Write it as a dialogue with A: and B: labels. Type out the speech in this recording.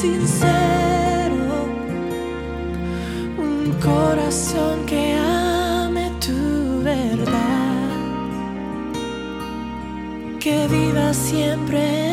A: sincero, un corazón que ame tu verdad, que viva siempre